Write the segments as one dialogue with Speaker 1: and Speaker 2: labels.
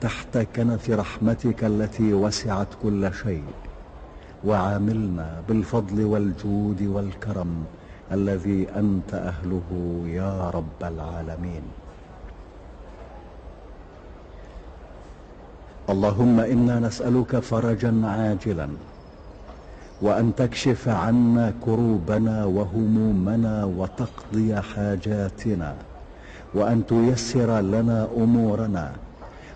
Speaker 1: تحت كنف رحمتك التي وسعت كل شيء وعاملنا بالفضل والجود والكرم الذي أنت أهله يا رب العالمين. اللهم إنا نسألك فرجا عاجلا وأن تكشف عنا كروبنا وهمومنا وتقضي حاجاتنا وأن تيسر لنا أمورنا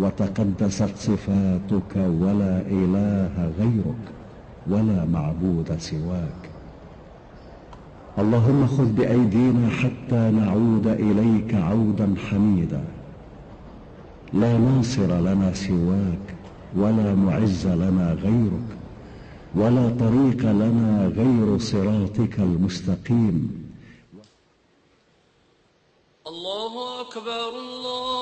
Speaker 1: وتقدست صفاتك ولا إله غيرك ولا معبود سواك. اللهم خذ بأيدينا حتى نعود إليك عودا حميدا. لا ناصر لنا سواك ولا معز لنا غيرك ولا طريق لنا غير صراطك المستقيم.
Speaker 2: الله أكبر الله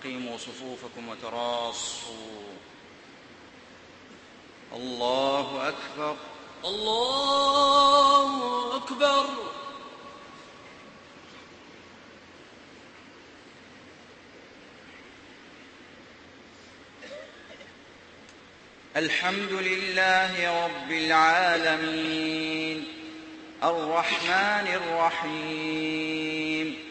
Speaker 3: أقيموا صفوفكم وتراصوا. الله أكبر.
Speaker 2: الله أكبر.
Speaker 3: الحمد لله رب العالمين. الرحمن الرحيم.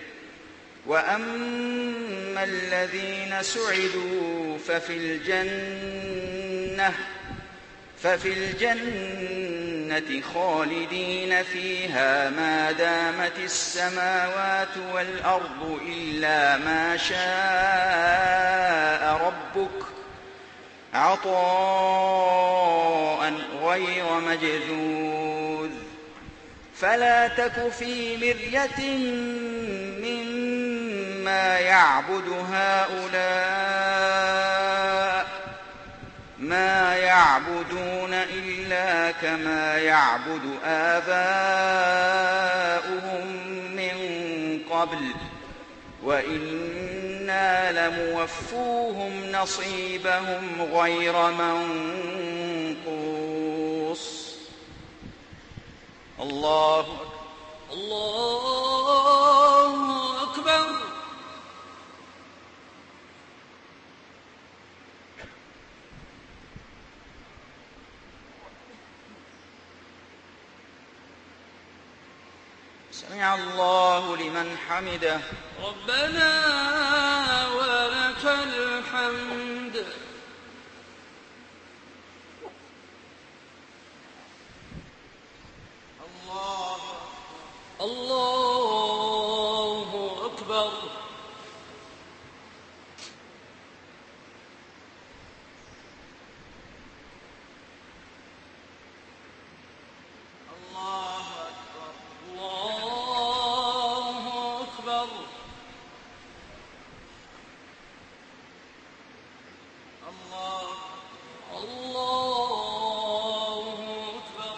Speaker 3: وأما الذين سعدوا ففي الجنة ففي الجنة خالدين فيها ما دامت السماوات والأرض إلا ما شاء ربك عطاء غير مجذوذ فلا تك في مرية مما يعبد هؤلاء ما يعبدون إلا كما يعبد آباؤهم قبل وإنا لموفوهم نصيبهم غير منقوص. الله
Speaker 2: الله أكبر
Speaker 3: سمع الله لمن حمده.
Speaker 2: ربنا ولك الحمد.
Speaker 3: الله
Speaker 2: الله أكبر
Speaker 3: الله أكبر
Speaker 2: الله أكبر
Speaker 3: الله
Speaker 2: الله أكبر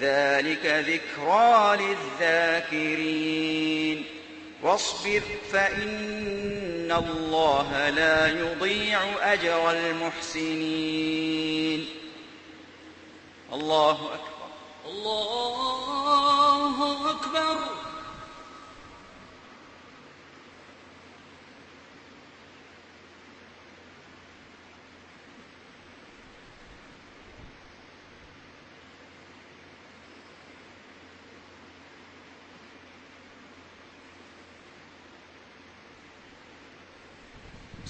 Speaker 3: ذلك ذكرى للذاكرين. واصبر فإن الله لا يضيع أجر المحسنين. الله أكبر.
Speaker 2: الله أكبر.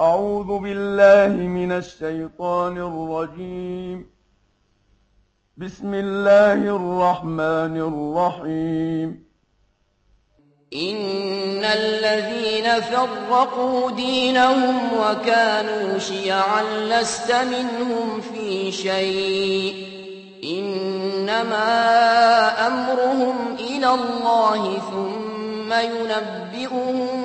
Speaker 4: أعوذ بالله من الشيطان الرجيم. بسم الله الرحمن الرحيم.
Speaker 5: إن الذين فرقوا دينهم وكانوا شيعا لست منهم في شيء. إنما أمرهم إلى الله ثم ينبئهم